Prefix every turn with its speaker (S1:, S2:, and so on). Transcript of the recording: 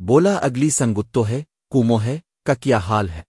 S1: بولا اگلی سنگتو ہے کومو ہے کا کیا حال ہے؟